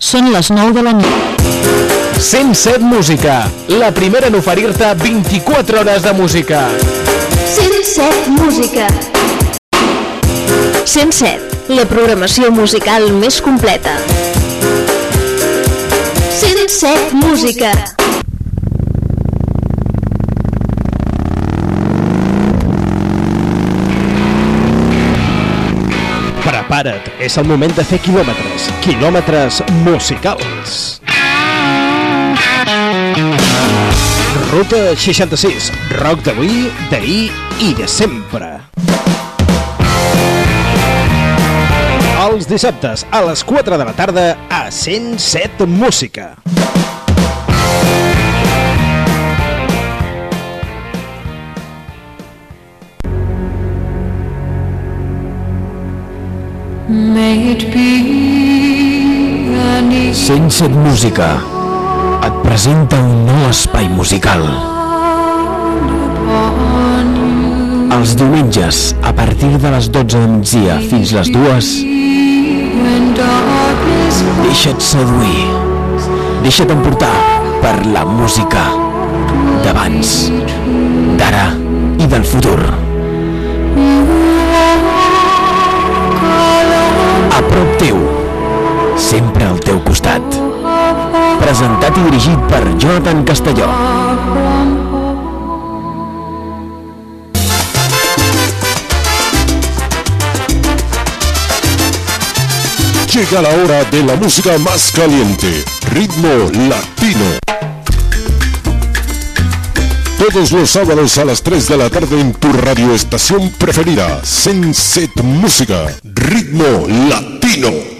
Són les 9 de la nit. 107 Música, la primera en oferir-te 24 hores de música. 107 Música. 107, la programació musical més completa. 107 Música. Prepara't, és el moment de fer quilòmetres, quilòmetres musicals. Ruta 66, rock d'avui, d'ahir i de sempre. Els dissabtes a les 4 de la tarda a 107 Música. 107 Música et presenta un nou espai musical. Els diumenges, a partir de les 12 de migdia fins les 2, when darkness deixa't seduir. Deixa't emportar per la música d'abans, d'ara i del futur. Presentat i dirigit per Jonathan Castelló. Llega la hora de la música más caliente, ritmo latino. Todos los sábados a las 3 de la tarde en tu radioestación preferida, Senset Música, ritmo latino.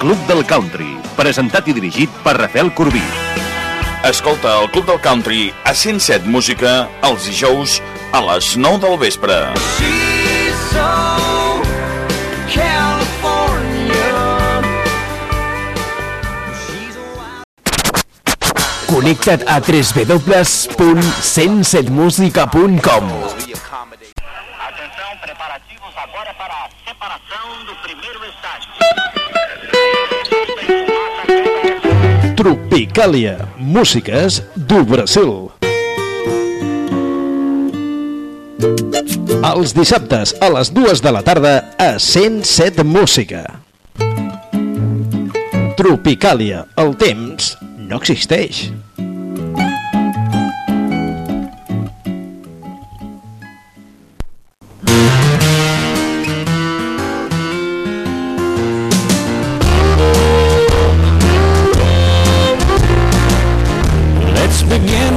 Club del Country, presentat i dirigit per Rafael Corbí. Escolta el Club del Country a 107 Música els dijous a les 9 del vespre. She's so California. She's a Connecta't a www.107musica.com Tropicàlia, músiques do Brasil. Els dissabtes a les 2 de la tarda a 107 Música. Tropicàlia, el temps no existeix.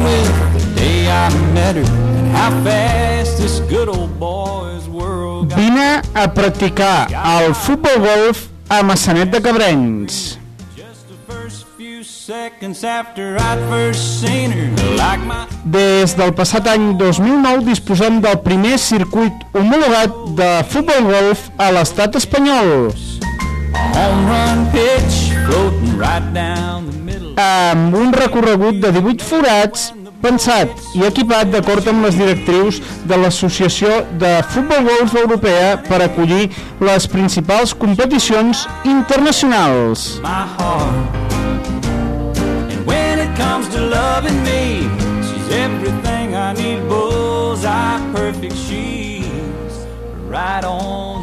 With the day I met her and how fast this good old boy's world got. Vine a practicar el futbol golf a Massanet de Cabrenys. Des del passat any 2009 disposem del primer circuit homologat de futbol golf a l'estat espanyol, home run pitch floating right down the. Amb un recorregut de 18 forats pensat i equipat d'acord amb les directrius de l'Associació de Futbol Golf Europea per acollir les principals competicions internacionals. right on.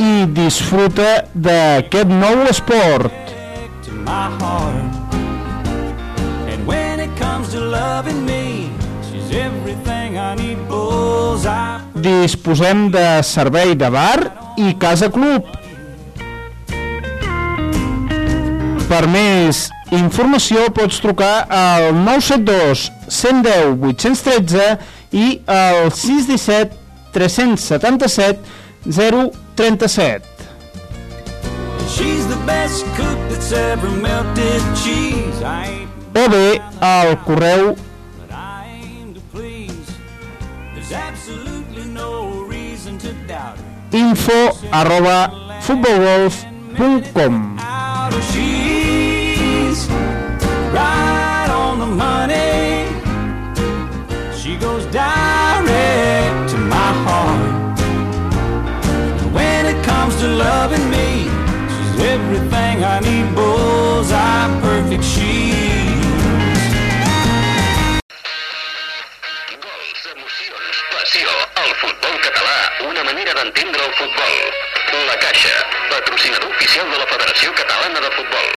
i disfruta d'aquest nou esport. And when it comes to loving me, she's everything I need bullseye. Disposem de servei de bar i casa club. Per més informació pots trucar al 972 110 813 i al 617 377 0 37. O bé al correu. info arroba futbolgolf.com She's right on the money. Everything I need. Bullseye, perfect she. Gols, emocions, passió. El futbol català, una manera d'entendre el futbol. La Caixa, patrocinador oficial de la Federació Catalana de Futbol.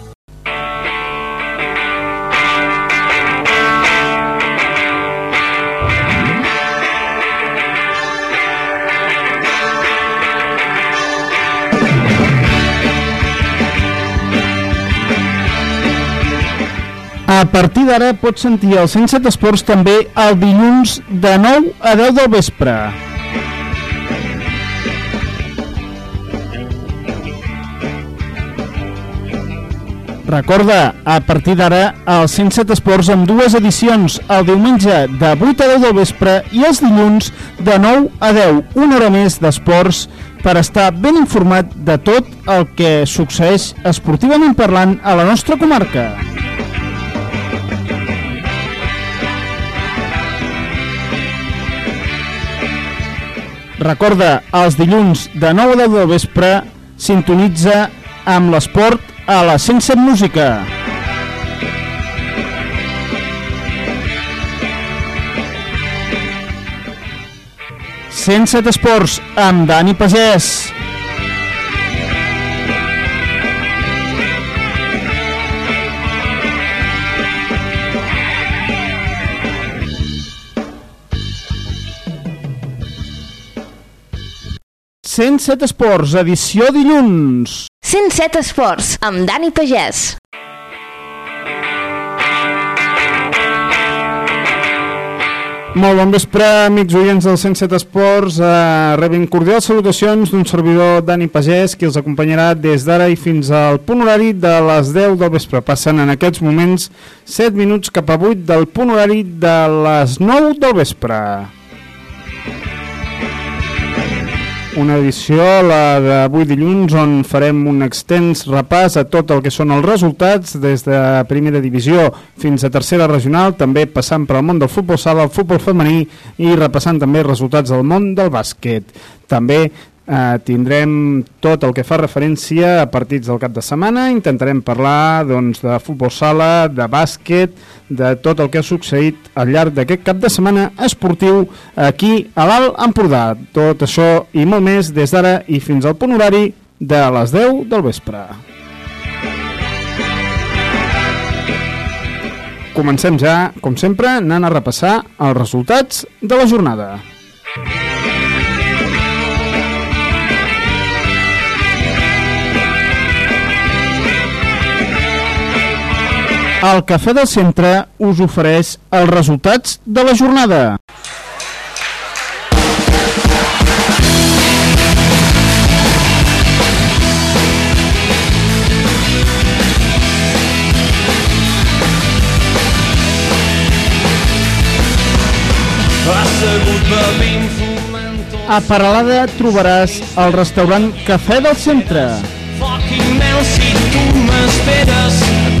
A partir d'ara pots sentir el 107 Esports també el dilluns de 9 a 10 del vespre. Recorda, a partir d'ara, el 107 Esports amb dues edicions, el diumenge de 8 a 10 del vespre i els dilluns de 9 a 10, una hora més d'esports per estar ben informat de tot el que succeeix esportivament parlant a la nostra comarca. Recorda, els dilluns de 9 a 10 del vespre sintonitza amb l'esport a la 107 Música. Sense Esports amb Dani Pagès. Sense Esports, edició dilluns. 107 Esports, amb Dani Pagès. Molt bon vespre, amics oients del 107 Esports. Eh, rebin cordials salutacions d'un servidor Dani Pagès, qui els acompanyarà des d'ara i fins al punt horari de les 10 del vespre. Passen en aquests moments 7 minuts cap a 8 del punt horari de les 9 del vespre. Una edició, la d'avui dilluns, on farem un extens repàs a tot el que són els resultats des de primera divisió fins a tercera regional, també passant per al món del futbol sala, el futbol femení i repassant també resultats del món del bàsquet. També eh, tindrem tot el que fa referència a partits del cap de setmana, intentarem parlar doncs, de futbol sala, de bàsquet, de tot el que ha succeït al llarg d'aquest cap de setmana esportiu aquí a l'Alt Empordà. Tot això i molt més des d'ara i fins al punt horari de les 10 del vespre. Comencem ja, com sempre, anant a repassar els resultats de la jornada. El Cafè del Centre us ofereix els resultats de la jornada. A Paralada trobaràs el restaurant Cafè del Centre, si tu m'esperes.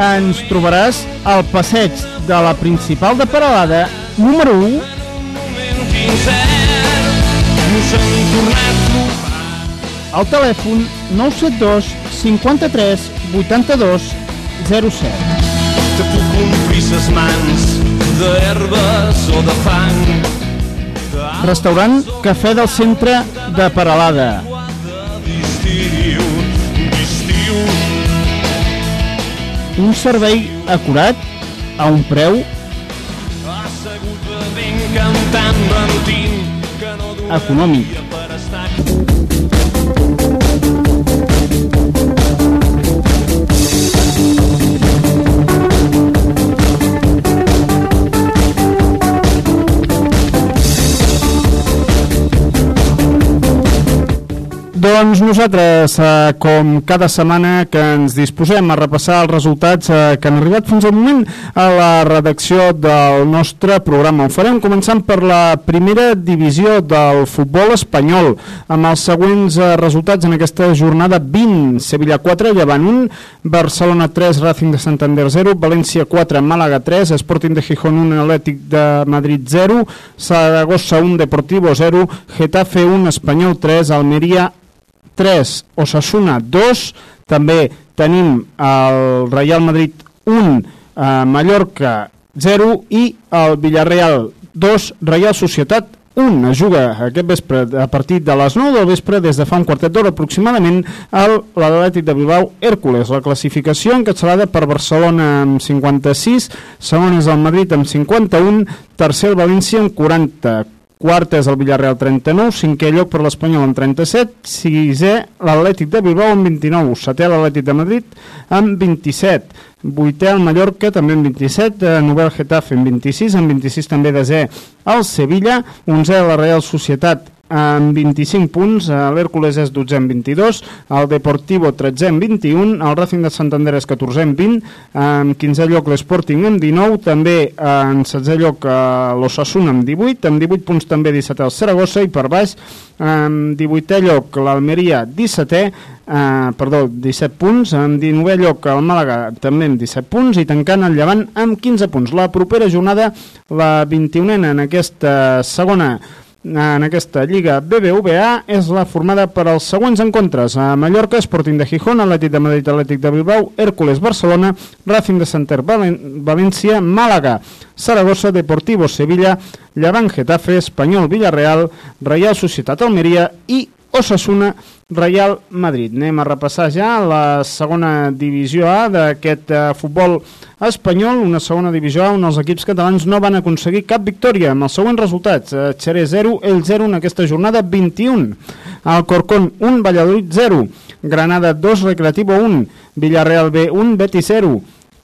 Ens trobaràs al passeig de la principal de Paralada, número 1, moment incert. Nos hem tornat trobar. al telèfon 972 53 82 07. Te puc omplir ses mans d'herbes o de fang. Restaurant Cafè del Centre de Paralada. Un servei acurat, a un preu econòmic. Doncs nosaltres, eh, com cada setmana que ens disposem a repassar els resultats eh, que han arribat fins al moment a la redacció del nostre programa. Ho farem començant per la primera divisió del futbol espanyol, amb els següents eh, resultats en aquesta jornada 20. Sevilla 4, Llevant 1, Barcelona 3, Racing de Santander 0, València 4, Màlaga 3, Sporting de Gijón 1, Atlètic de Madrid 0, Saragossa 1, Deportivo 0, Getafe 1, Espanyol 3, Almeria 3, Osasuna 2, també tenim el Real Madrid 1, eh, Mallorca 0 i el Villarreal 2, Real Societat 1. Es juga aquest vespre a partir de les 9 del vespre des de fa un quartet d'hora aproximadament al l'Atlètic de Bilbao Hércules. La classificació encapçalada per Barcelona amb 56, segon és el Madrid amb 51, tercer el València amb 40, quart és el Villarreal 39, cinquè lloc per l'Espanyol amb 37, sisè l'Atlètic de Bilbao amb 29, setè l'Atlètic de Madrid amb 27, vuitè el Mallorca també amb 27, eh, novè el Getafe amb 26, amb 26 també desè el Sevilla, onzè la Real Societat amb 25 punts, l'Hèrcules és 12 amb 22, el Deportivo 13 amb 21, el Racing de Santander és 14 amb 20, en 15è lloc l'Sporting amb 19, també en 16è lloc eh, l'Osasuna amb 18, amb 18 punts també 17 el Saragossa i per baix en 18è lloc l'Almeria 17è, eh, perdó, 17 punts, en 19è lloc el Màlaga també amb 17 punts i tancant el Llevant amb 15 punts. La propera jornada, la 21a en aquesta segona en aquesta Lliga BBVA és la formada per als següents encontres. A Mallorca, Sporting de Gijón, Atlètic de Madrid, Atlètic de Bilbao, Hércules Barcelona, Racing de Santer València, Màlaga, Saragossa, Deportivo Sevilla, Llevant Getafe, Espanyol Villarreal, Reial Societat Almeria i Osasuna Real Madrid. Anem a repassar ja la segona divisió A d'aquest eh, futbol espanyol, una segona divisió A on els equips catalans no van aconseguir cap victòria amb els següents resultats. Eh, Xeré 0, el 0 en aquesta jornada 21. Alcorcón 1, Valladolid 0. Granada 2, Recreativo 1. Villarreal B 1, Betis 0.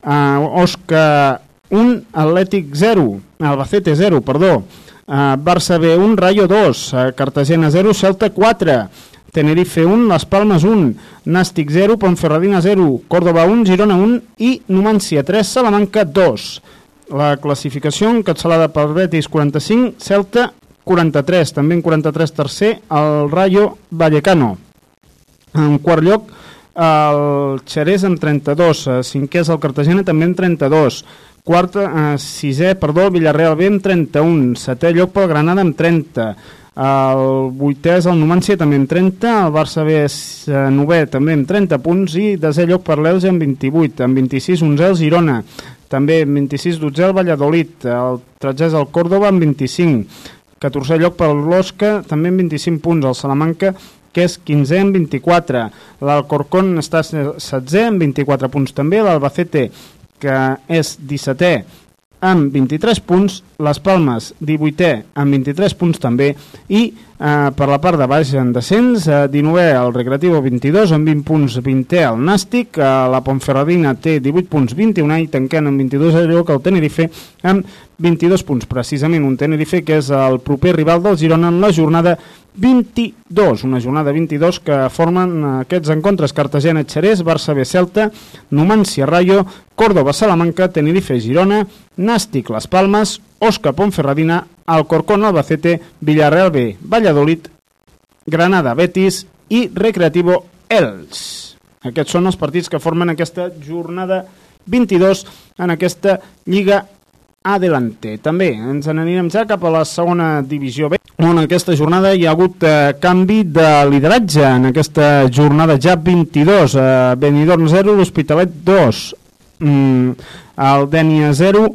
Uh, Osca 1, Atlètic 0. Albacete 0, perdó. Uh, Barça B 1, Rayo 2. Uh, Cartagena 0, Celta 4. Tenerife 1, Las Palmas 1, Nàstic 0, Ponferradina 0, Córdoba 1, Girona 1 i Numancia 3, Salamanca 2. La classificació encapçalada per Betis 45, Celta 43, també en 43 tercer el Rayo Vallecano. En quart lloc el Xerès amb 32, eh, cinquè és el Cartagena també amb 32, quart, eh, sisè, perdó, Villarreal B amb 31, setè lloc pel Granada amb 30, el vuitè és el Numancia també amb 30, el Barça B és eh, novè també amb 30 punts. I desè lloc per l'Elge amb 28, amb 26 11 el Girona, també amb 26 12 el Valladolid, el 13 és el Córdoba amb 25, 14è lloc per l'Osca també amb 25 punts, el Salamanca que és 15è amb 24, l'Alcorcón està 16è amb 24 punts també, l'Albacete que és 17è amb 23 punts, les Palmes 18è amb 23 punts també i eh, per la part de baix en descens, eh, 19è el Recreativo 22 amb 20 punts 20è el Nàstic, eh, la Ponferradina té 18 punts 21 i tanquen amb 22 a lloc el Tenerife amb 22 punts, precisament un Tenerife que és el proper rival del Girona en la jornada 22, una jornada 22 que formen aquests encontres Cartagena, Xerès, Barça B, Celta, Numancia, Rayo, Córdoba, Salamanca, Tenerife, Girona, Nàstic, Les Palmes, Osca, Ponferradina, Alcorcón, Albacete, Villarreal B, Valladolid, Granada, Betis i Recreativo Els. Aquests són els partits que formen aquesta jornada 22 en aquesta Lliga Adelante. També ens n'anirem ja cap a la segona divisió B, on aquesta jornada hi ha hagut eh, canvi de lideratge. En aquesta jornada ja 22, eh, Benidorm 0, l'Hospitalet 2, mm, el Dènia 0,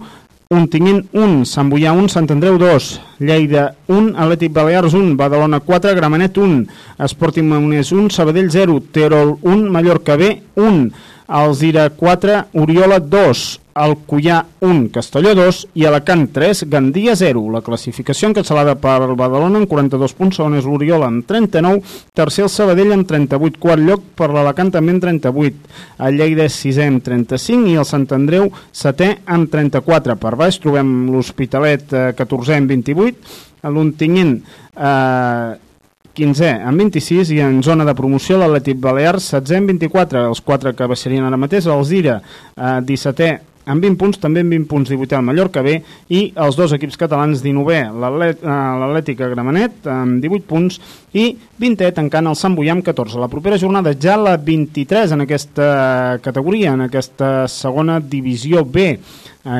Ontinyent 1, Sant Boià 1, Sant Andreu 2, Lleida 1, Atlètic Balears 1, Badalona 4, Gramenet 1, Esporting Maonès 1, Sabadell 0, Terol 1, Mallorca B 1, Alzira 4, Oriola 2, Alcullà 1, Castelló 2 i Alacant 3, Gandia 0. La classificació encatçalada per Badalona amb 42 punts, segon és l'Oriola amb 39, tercer el Sabadell amb 38, quart lloc per l'Alacant també amb 38, el Lleida és sisè amb 35 i el Sant Andreu setè amb 34. Per baix trobem l'Hospitalet eh, 14è amb 28, l'Ontinyent eh, 15è amb 26 i en zona de promoció l'Atlètic Balears 16è amb 24, els quatre que baixarien ara mateix, el Zira eh, 17è amb 20 punts, també amb 20 punts 18 al Mallorca B i els dos equips catalans 19è, l'Atlètic a Gramenet amb 18 punts i 20è tancant el Sant Boià amb 14. La propera jornada ja la 23 en aquesta categoria, en aquesta segona divisió B,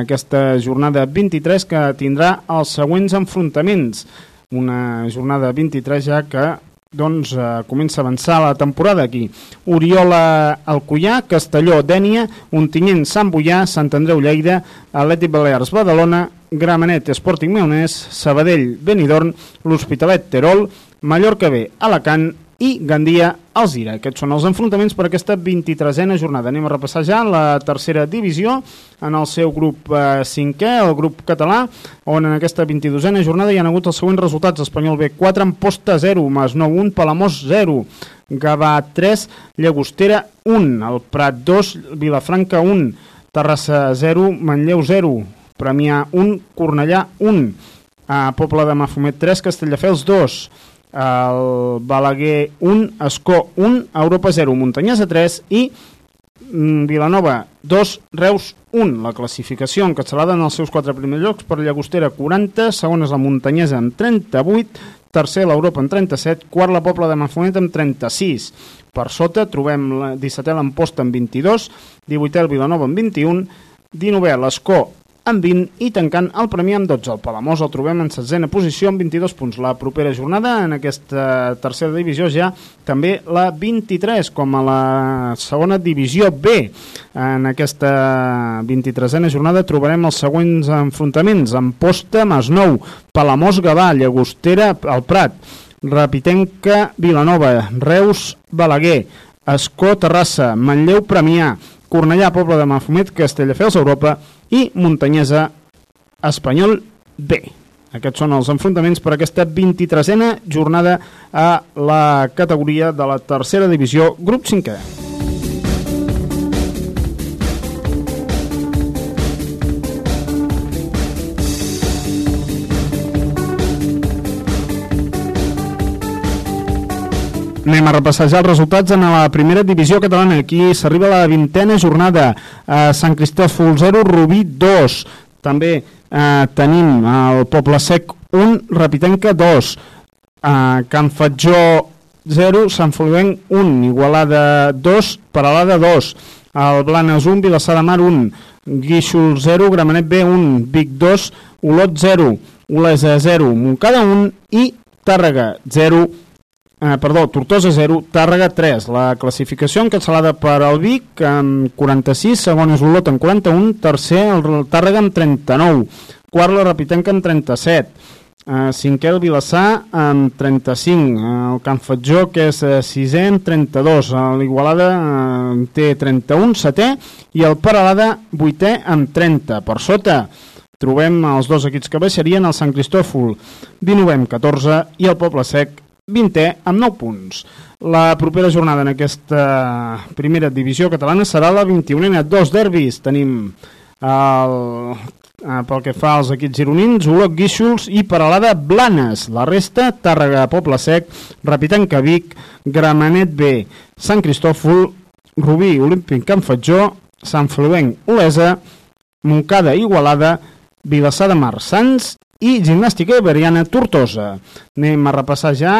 aquesta jornada 23 que tindrà els següents enfrontaments una jornada 23 ja que doncs eh, comença a avançar la temporada aquí. Oriola Alcullà, Castelló Dènia, Ontinyent Sant Boià, Sant Andreu Lleida, Atlètic Balears Badalona, Gramenet Sporting Meonès, Sabadell Benidorm, l'Hospitalet Terol, Mallorca B Alacant i Gandia Alzira. Aquests són els enfrontaments per aquesta 23a jornada. Anem a repassar ja la tercera divisió en el seu grup eh, cinquè, el grup català, on en aquesta 22a jornada hi ha hagut els següents resultats. Espanyol B 4, Amposta 0, Masnou 1, Palamós 0, Gavà 3, Llagostera 1, el Prat 2, Vilafranca 1, Terrassa 0, Manlleu 0, Premià 1, Cornellà 1, a Poble de Mafumet 3, Castelldefels 2, el Balaguer 1, Escó 1, Europa 0, Muntanyesa 3 i mm, Vilanova 2, Reus 1. La classificació encatçalada en els seus quatre primers llocs per Llagostera 40, segon és la Muntanyesa amb 38, tercer l'Europa amb 37, quart la Pobla de Mafumet amb 36. Per sota trobem la 17è l'Amposta amb 22, 18è el Vilanova amb 21, 19è l'Escó amb 20 i tancant el premi amb 12. El Palamós el trobem en setzena posició amb 22 punts. La propera jornada en aquesta tercera divisió ja també la 23 com a la segona divisió B. En aquesta 23a jornada trobarem els següents enfrontaments. Amposta, Masnou, Palamós, Gavà, Llagostera, el Prat, Rapitenca, Vilanova, Reus, Balaguer, Escó, Terrassa, Manlleu, Premià, Cornellà, Poble de Mafumet, Castelldefels, Europa i Muntanyesa, Espanyol B. Aquests són els enfrontaments per aquesta 23a jornada a la categoria de la tercera divisió, grup 5è. Anem a repassar ja els resultats en la primera divisió catalana. Aquí s'arriba la vintena jornada. Eh, Sant Cristòfol 0, Rubí 2. També eh, tenim el Poble Sec 1, Rapitenca 2. Eh, Can Fatjó 0, Sant Folivenc 1, Igualada 2, Paralada 2. El Blanes 1, Vilassar de Mar 1, Guíxol 0, Gramenet B 1, Vic 2, Olot 0, Olesa 0, Montcada 1 i Tàrrega 0, eh, perdó, Tortosa 0, Tàrrega 3. La classificació encatçalada per el Vic amb 46, segon és l'Olot amb 41, tercer el Tàrrega amb 39, quart la Rapitenca amb 37, eh, cinquè el Vilassar amb 35, eh, el Can Fatjó que és eh, sisè amb 32, l'Igualada eh, té 31, setè, i el Paralada vuitè amb 30. Per sota trobem els dos equips que baixarien, el Sant Cristòfol 19 amb 14 i el Poble Sec 20è amb 9 punts. La propera jornada en aquesta primera divisió catalana serà la 21a. Dos derbis. Tenim el, eh, pel que fa als equips gironins, Olot Guíxols i Paralada Blanes. La resta, Tàrrega, Poble Sec, Repitanca Vic, Gramenet B, Sant Cristòfol, Rubí, Olímpic Can Fatjó, Sant Fluenc, Olesa, Moncada, Igualada, Vilassar de Mar, Sants i Gimnàstica Iberiana Tortosa. Anem a repassar ja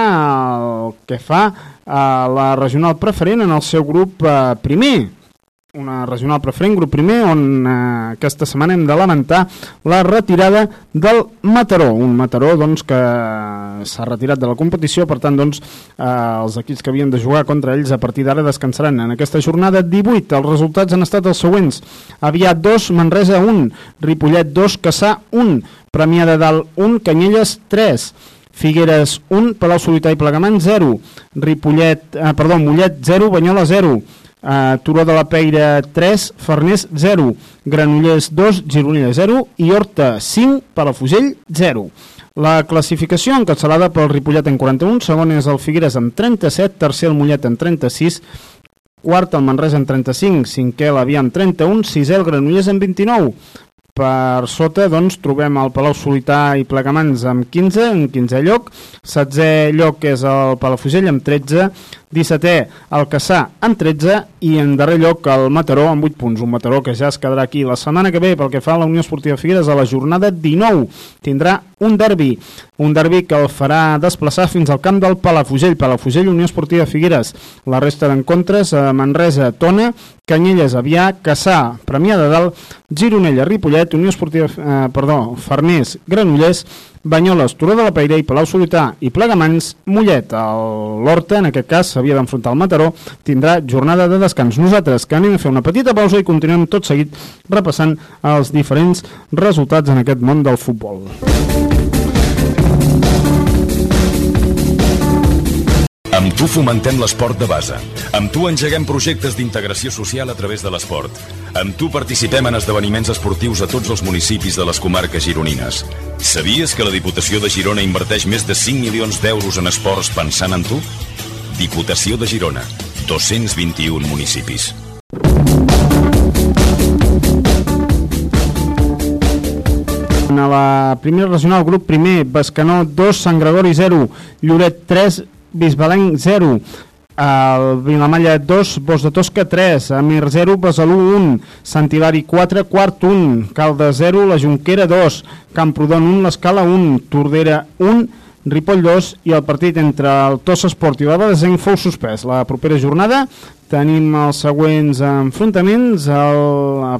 el que fa a la regional preferent en el seu grup eh, primer una regional preferent, grup primer, on eh, aquesta setmana hem de lamentar la retirada del Mataró, un Mataró doncs, que s'ha retirat de la competició, per tant doncs, eh, els equips que havien de jugar contra ells a partir d'ara descansaran en aquesta jornada 18. Els resultats han estat els següents. Aviat 2, Manresa 1, Ripollet 2, Caçà 1, Premià de Dalt 1, Canyelles 3, Figueres 1, Palau Solità i Plegamant 0, Ripollet, eh, perdó, Mollet 0, Banyola 0, Uh, Turó de la Peira 3, Farners 0, Granollers 2, Gironella 0 i Horta 5, Palafugell 0. La classificació encapçalada pel Ripollet en 41, segon és el Figueres amb 37, tercer el Mollet amb 36, quart el Manresa amb 35, cinquè l'Avià amb 31, sisè el Granollers amb 29. Per sota doncs, trobem el Palau Solità i Plegamans amb 15, en 15è lloc, 16è lloc és el Palafugell amb 13, 17è el Caçà amb 13 i en darrer lloc el Mataró amb 8 punts, un Mataró que ja es quedarà aquí la setmana que ve pel que fa a la Unió Esportiva Figueres a la jornada 19 tindrà un derbi, un derbi que el farà desplaçar fins al camp del Palafugell, Palafugell Unió Esportiva Figueres. La resta d'encontres a Manresa, Tona Canyelles, Avià, Caçà, Premià de Dalt, Gironella, Ripollet, Unió Esportiva, eh, perdó, Farners, Granollers, Banyoles, Turó de la Peira i Palau Solità i Plegamans, Mollet. L'Horta, en aquest cas, s'havia d'enfrontar al Mataró, tindrà jornada de descans. Nosaltres que anem a fer una petita pausa i continuem tot seguit repassant els diferents resultats en aquest món del futbol. Amb tu fomentem l'esport de base. Amb tu engeguem projectes d'integració social a través de l'esport. Amb tu participem en esdeveniments esportius a tots els municipis de les comarques gironines. Sabies que la Diputació de Girona inverteix més de 5 milions d'euros en esports pensant en tu? Diputació de Girona. 221 municipis. A la primera regional, grup primer, Bescanó 2, Sant Gregori 0, Lloret 3, Bisbalenc 0, el Vilamalla 2, Bos de Tosca 3, Amir 0, Besalú 1, Sant Hilari 4, Quart 1, Calde 0, La Junquera 2, Camprodon 1, l'Escala 1, Tordera 1, Ripoll 2 i el partit entre el Tossa Esport i l'Abadesenc fou suspès. La propera jornada tenim els següents enfrontaments el,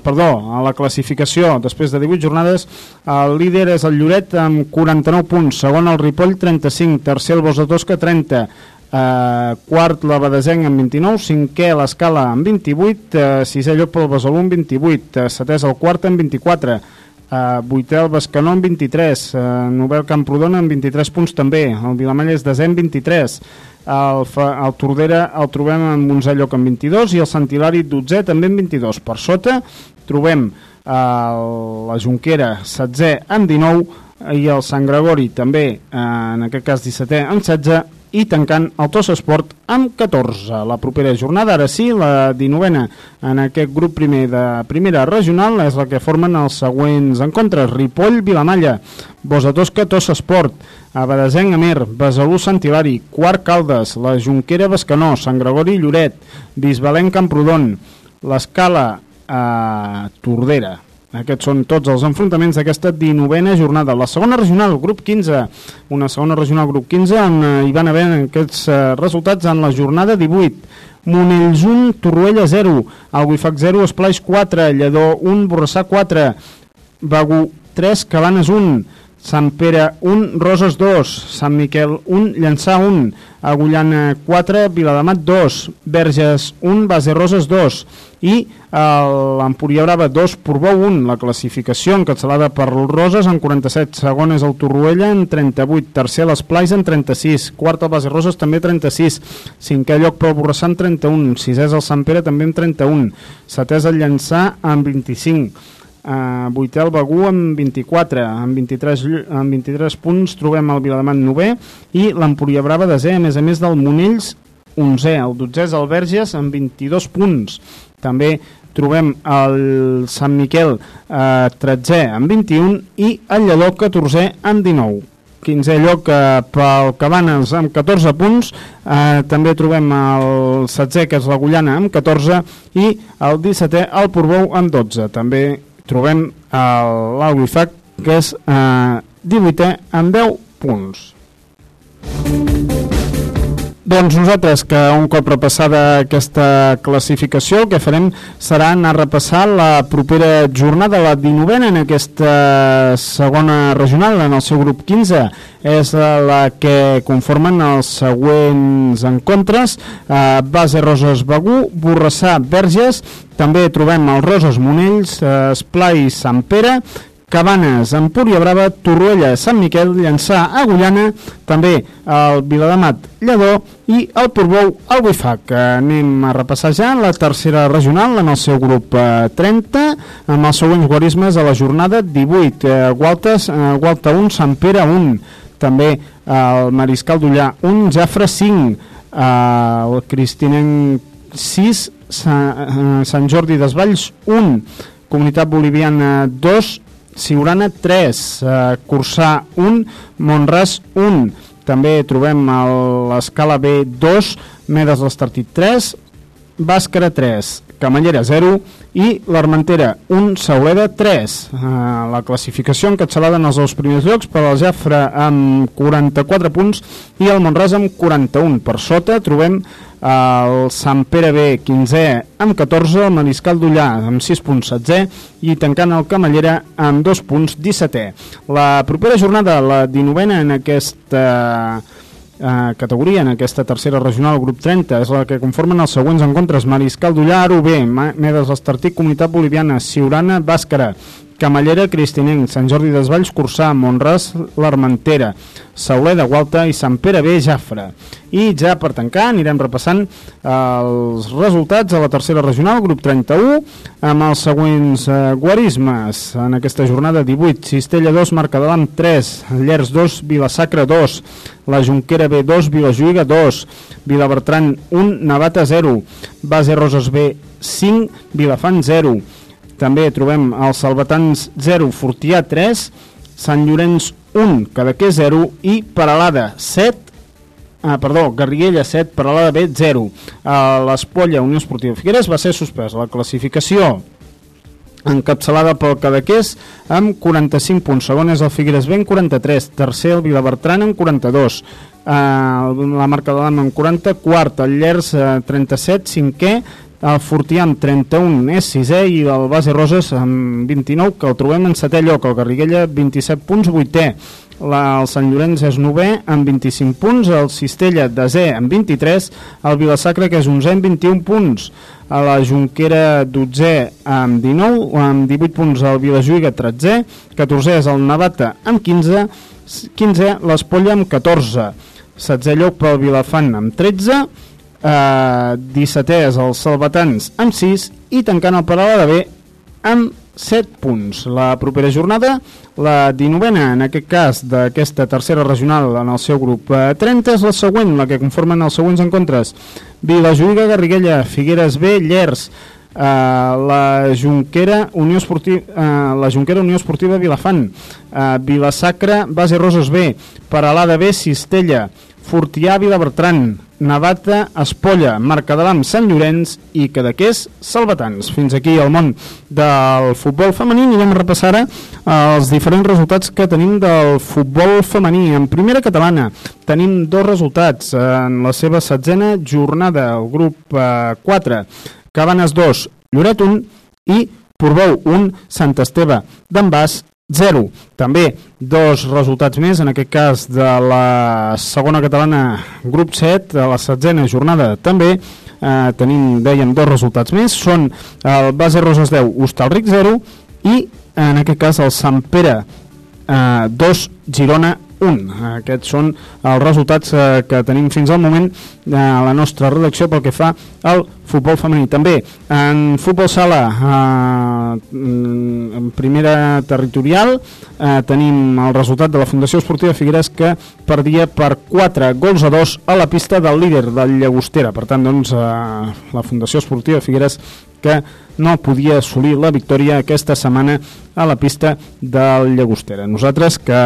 perdó, a la classificació després de 18 jornades el líder és el Lloret amb 49 punts segon el Ripoll 35 tercer el Bos de Tosca 30 Uh, quart la Badesenc amb 29, cinquè l'Escala amb 28, uh, sisè lloc pel Besalú amb 28, uh, setè el quart amb 24, uh, vuitè el Bescanó amb 23, uh, Nobel Camprodon amb 23 punts també, el Vilamalla és desè amb 23, el, el Tordera el trobem amb 11 lloc amb 22 i el Sant Hilari 12 també amb 22. Per sota trobem uh, la Junquera 16 amb 19 i el Sant Gregori també, uh, en aquest cas 17è amb 16 i tancant el Tos Esport amb 14. La propera jornada, ara sí, la 19a en aquest grup primer de primera regional és la que formen els següents encontres. Ripoll, Vilamalla, Bosa Tosca, Tos Esport, Abadesenc, Amer, Besalú, Sant Hilari, Quart Caldes, la Junquera, Bescanó, Sant Gregori, Lloret, Bisbalenc, Camprodon, l'Escala, eh, Tordera, aquests són tots els enfrontaments d'aquesta 19a jornada. La segona regional, grup 15, una segona regional grup 15 on eh, hi van haver aquests eh, resultats en la jornada 18. Monells 1, Torroella 0, Alguifac 0, Esplaix 4, Lledó 1, Borrassà 4, Bagú 3, Cabanes 1, Sant Pere 1, Roses 2, Sant Miquel 1, Llançà 1, Agullana 4, Viladamat 2, Verges 1, Base Roses 2 i l'Empúria Brava 2, Portbou 1. La classificació encapçalada per Roses en 47, segon és el Torroella en 38, tercer les Plais en 36, quart Base Roses també 36, cinquè lloc pel Borrassà en 31, sisè és el Sant Pere també en 31, setè el Llançà en 25, Uh, vuitè el Begú amb 24, amb 23, amb 23 punts trobem el Viladamat 9 i l'Empúria Brava desè, a més a més del Monells 11, el 12 és el Verges amb 22 punts. També trobem el Sant Miquel eh, 13 amb 21 i el Lledó 14 amb 19. 15è lloc eh, pel Cabanes amb 14 punts, eh, també trobem el 16è que és la Gullana amb 14 i el 17è el Portbou amb 12. També trobem l'Albifac que és eh, 18è amb 10 punts. Doncs nosaltres, que un cop repassada aquesta classificació, el que farem serà anar a repassar la propera jornada, la 19 en aquesta segona regional, en el seu grup 15. És la que conformen els següents encontres. Eh, Base Roses Begú, Borrassà Verges, també trobem els Roses Monells, eh, Esplai Sant Pere, Cabanes, Empúria Brava, Torroella, Sant Miquel, Llançà, Agullana, també el Viladamat, Lledó i el Portbou, el Buifac. Anem a repassar ja la tercera regional en el seu grup 30, eh, amb els següents guarismes a la jornada 18. Eh, Gualtes, eh, Gualta 1, Sant Pere 1, també el Mariscal d'Ullà 1, Jafre 5, el Cristinenc 6, Sant Jordi d'Esvalls 1, Comunitat Boliviana 2, Siurana 3, eh, Cursà 1, Montràs 1. També trobem l'escala B2, Medes l'Estartit 3, Bàscara 3, Camallera 0 i l'Armentera 1, Sauleda 3. Eh, la classificació encapçalada en els dos primers llocs per al Jafre amb 44 punts i el Montràs amb 41. Per sota trobem el Sant Pere B 15è amb 14, el Mariscal d'Ullà amb 6 punts 16è i tancant el Camallera amb 2 punts 17è. La propera jornada, la 19a en aquesta eh, categoria, en aquesta tercera regional, grup 30, és la que conformen els següents encontres, Mariscal d'Ullà, Aro B, Medes Estartic, Comunitat Boliviana, Siurana, Bàscara, Camallera, Cristinenc, Sant Jordi Valls, Cursà, Montràs, l'Armentera, Sauler de Gualta i Sant Pere B, Jafre. I ja per tancar anirem repassant eh, els resultats a la tercera regional, grup 31, amb els següents eh, guarismes. En aquesta jornada 18, Cistella 2, Mercadelam 3, Llers 2, Vilasacra 2, la Junquera B2, Vilajuïga 2, Vilabertran 1, Navata 0, Base Roses B 5, Vilafant 0, també trobem els Salvatans 0, Fortià 3, Sant Llorenç 1, Cadaquer 0 i Paralada 7, ah, perdó, Garriguella 7, Paralada B 0. L'Espolla Unió Esportiva Figueres va ser suspès. La classificació encapçalada pel Cadaqués amb 45 punts, segon és el Figueres B amb 43, tercer el Vilabertran amb 42, eh, la marca de l'Am amb 40, quart el Llers eh, 37, cinquè el Fortià amb 31 és sisè i el Base Roses amb 29 que el trobem en setè lloc, el Garriguella 27 punts, vuitè. La, el Sant Llorenç és novè amb 25 punts, el Cistella desè amb 23, el Vilasacre que és 11 amb 21 punts, a la Junquera 12 amb 19, amb 18 punts. El Vilajuïga 13, 14 és el Navata amb 15, 15 l'Espolla amb 14, 16 lloc pel Vilafant amb 13, eh, 17è és els Salvatans amb 6 i tancant el Paralada B amb 7 punts. La propera jornada, la 19a, en aquest cas d'aquesta tercera regional en el seu grup eh, 30, és la següent, la que conformen els següents encontres. Vilajuïga, Garriguella, Figueres B, Llers, eh, la Junquera Unió Esportiva, eh, la Junquera Unió Esportiva Vilafant, eh, Vilasacra, Base Roses B, Paralada B, Cistella, Fortià, Vilabertran, Navata, Espolla, Mercadelam, Sant Llorenç i Cadaqués, Salvatans. Fins aquí el món del futbol femení. Anirem a repassar ara els diferents resultats que tenim del futbol femení. En primera catalana tenim dos resultats en la seva setzena jornada, el grup eh, 4, Cabanes 2, Lloret 1 i Portbou 1, Sant Esteve d'en Bas 0. També dos resultats més, en aquest cas de la segona catalana grup 7, de la setzena jornada també, eh, tenim, dèiem, dos resultats més, són el Base Roses 10, Hostalric 0 i en aquest cas el Sant Pere eh, 2, Girona 1. Aquests són els resultats eh, que tenim fins al moment eh, a la nostra redacció pel que fa al futbol femení. També en futbol sala, eh, en primera territorial, eh, tenim el resultat de la Fundació Esportiva Figueres que perdia per 4 gols a 2 a la pista del líder del Llagostera. Per tant, doncs, eh, la Fundació Esportiva Figueres que no podia assolir la victòria aquesta setmana a la pista del Llagostera. Nosaltres que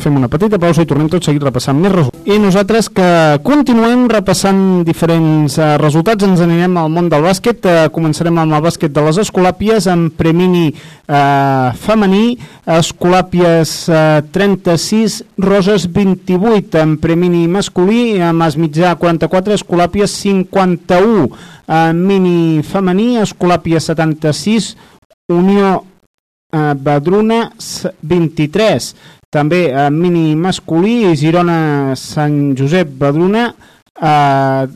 fem una petita pausa i tornem tot seguit repassant més resultats. I nosaltres que continuem repassant diferents eh, resultats, ens anirem al món del bàsquet. Eh, començarem amb el bàsquet de les Escolàpies, amb Premini eh, femení, Escolàpies eh, 36, Roses 28, amb Premini masculí, amb Es Mitjà 44, Escolàpies 51, eh, Mini femení, Escolàpies 76, Unió eh, Badruna 23 també eh, mini masculí Girona Sant Josep Badruna eh,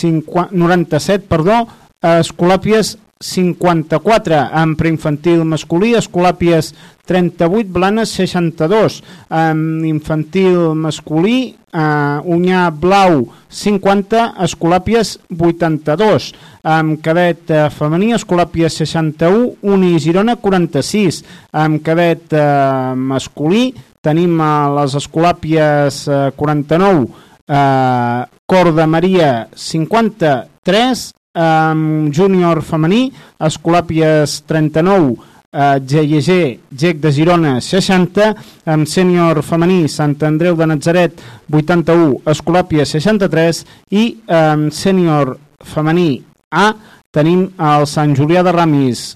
50, 97 perdó Escolàpies 54 en preinfantil masculí, Escolàpies 38, Blanes 62, en infantil masculí, eh, Unyà Blau 50, Escolàpies 82, en cadet eh, femení, Escolàpies 61, Uni Girona 46, en cadet eh, masculí tenim a les Escolàpies eh, 49, eh, Cor de Maria 53, um, júnior femení, Escolàpies 39, uh, GIG, GEC de Girona 60, amb sènior femení Sant Andreu de Natzaret 81, Escolàpies 63 i um, sènior femení A tenim el Sant Julià de Ramis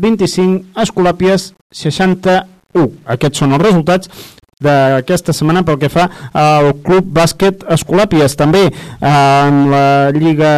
25, Escolàpies 61. Aquests són els resultats d'aquesta setmana pel que fa al Club Bàsquet Escolàpies. També eh, en la Lliga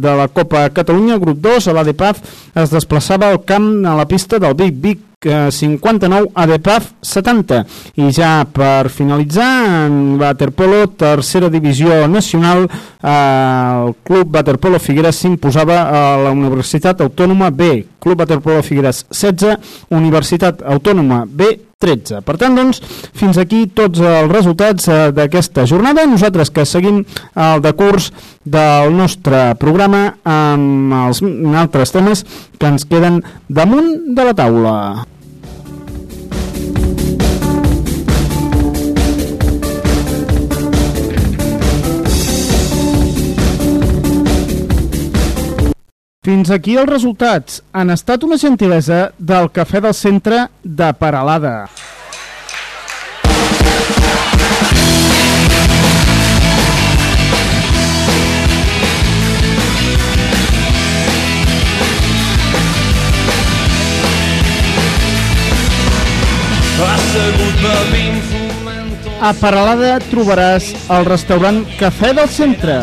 de la Copa Catalunya, grup 2, a l'ADPAF es desplaçava al camp a la pista del Vic Vic 59 a Depaf 70 i ja per finalitzar en Waterpolo tercera divisió nacional eh, el Club Waterpolo Figueres s'imposava a la Universitat Autònoma B Club Waterpolo Figueres 16 Universitat Autònoma B 13. Per tant, doncs, fins aquí tots els resultats eh, d'aquesta jornada. Nosaltres que seguim el decurs del nostre programa amb els altres temes que ens queden damunt de la taula. Fins aquí els resultats. Han estat una gentilesa del Cafè del Centre de Paralada. A Paralada trobaràs el restaurant Cafè del Centre.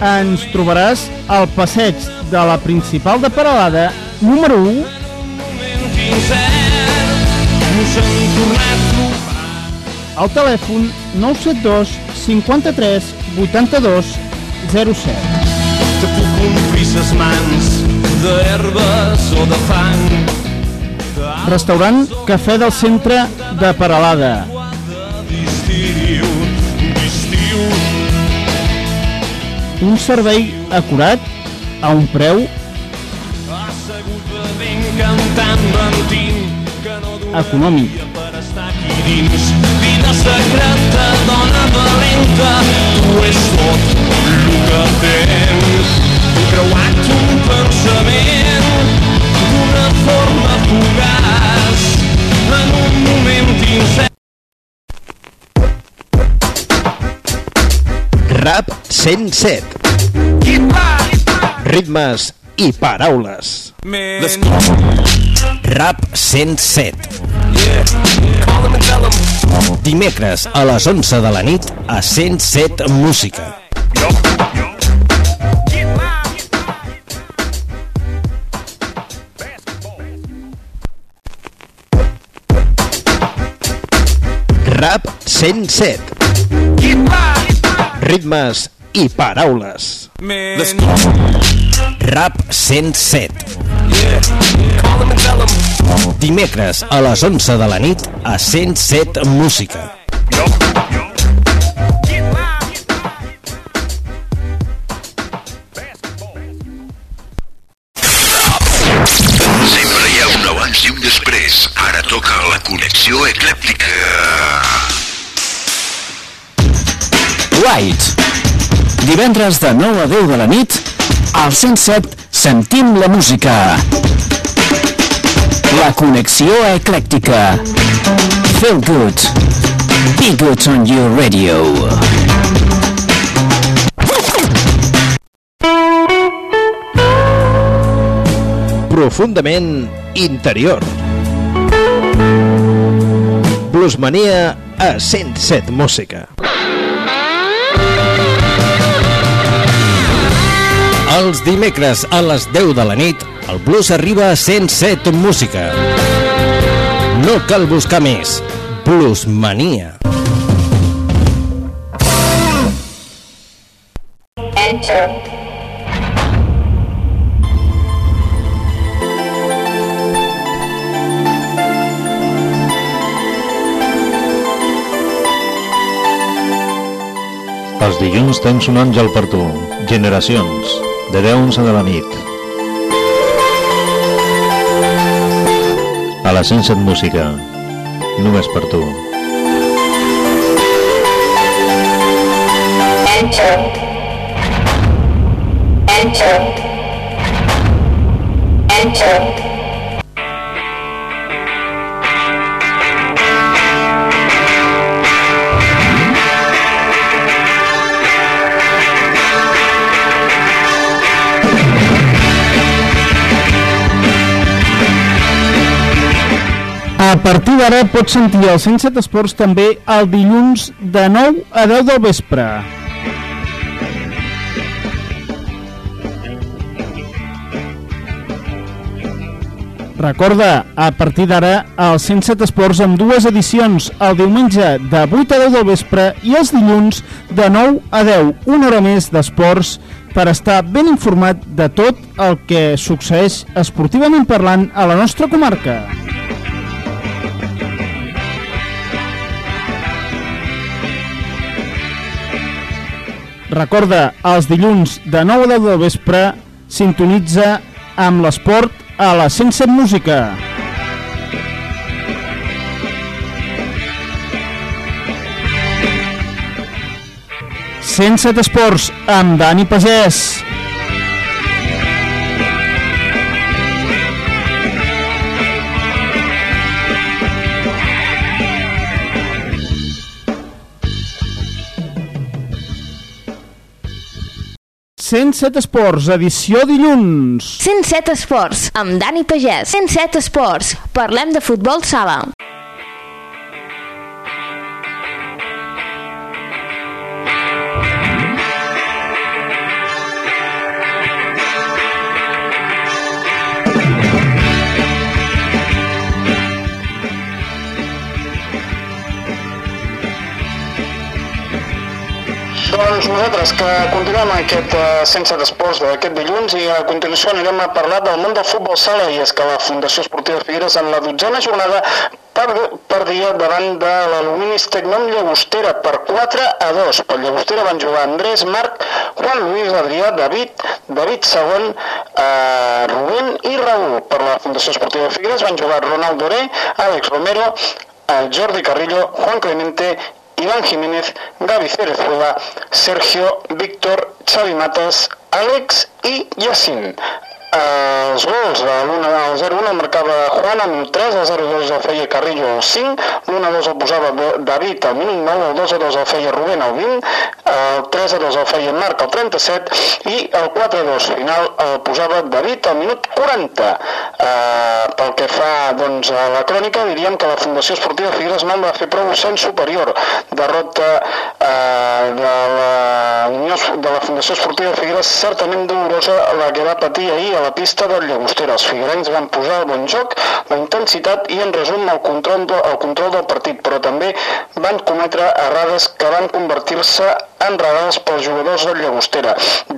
Ens trobaràs al passeig de la principal de Paralada número 1 al telèfon 972 53 82 07. Te puc omplir ses mans d'herbes o de fang. Restaurant Cafè del Centre de Paralada. Un servei acurat a un preu econòmic. Vida secreta, dona valenta, tu és tot el que tens. Creuat un pensament d'una forma fugaç Rap 107. Ritmes i paraules. Rap 107. Dimecres a les 11 de la nit a 107 Música. Rap 107. Ritmes i paraules. Rap 107. Dimecres a les 11 de la nit a 107 Música. Sempre hi ha un abans i un després. Ara toca la connexió eclèptica. White. Divendres de 9 a 10 de la nit, al 107 sentim la música. La connexió eclèctica. Feel good. Be good on your radio. Profundament interior. Bluesmania a 107 Música. Els dimecres a les 10 de la nit, el blues arriba a 107 Música. No cal buscar més. Bluesmania. Els dilluns tens un àngel per tu. Generacions. De 10 a 11 de la nit. A la 107 Música. Només per tu. Enter. Enter. Enter. Partir d'ara pots sentir el 107 Esports també el dilluns de 9 a 10 del vespre. Recorda, a partir d'ara, el 107 Esports amb dues edicions, el diumenge de 8 a 10 del vespre i els dilluns de 9 a 10, una hora més d'esports per estar ben informat de tot el que succeeix esportivament parlant a la nostra comarca. Recorda, els dilluns de 9 a 10 del vespre sintonitza amb l'esport a la 107 Música. Sense Esports amb Dani Pagès. ...107 Esports, edició dilluns. 107 Esports, amb Dani Pagès. 107 Esports, parlem de futbol sala. Doncs nosaltres que continuem aquest uh, Sense d'Esports d'aquest dilluns i a continuació anirem a parlar del món del futbol sala i és que la Fundació Esportiva Figueres en la dotzena jornada per, per dia davant de l'Aluminis Tecnom Llagostera per 4 a 2. Per Llagostera van jugar Andrés, Marc, Juan Luis, Adrià, David, David Segon, eh, Rubén i Raúl. Per la Fundació Esportiva Figueres van jugar Ronald Doré, Àlex Romero, eh, Jordi Carrillo, Juan Clemente Iván Jiménez, Gaby Cerezuela, Sergio, Víctor, Xavi Matas, Àlex i Yacine. Eh, els gols, eh, l'1 al 0-1 el marcava Juan minut 3, el 0-2 el feia Carrillo al 5, l'1-2 el posava Da- David al minut 9, el 2-2 el feia Rubén al 20, el 3-2 el feia Marc al 37 i el 4-2 final el posava David al minut 40. Eh, pel que fa doncs, a la crònica, diríem que la Fundació Esportiva Figueres no va fer prou sent superior. Derrota eh, de, la de la Fundació Esportiva Figueres certament dolorosa la que va patir ahir a la pista del Llagostera. Els figuerencs van posar el bon joc, la intensitat i en resum el control, de, el control del partit, però també van cometre errades que van convertir-se en radals pels jugadors del Llagostera.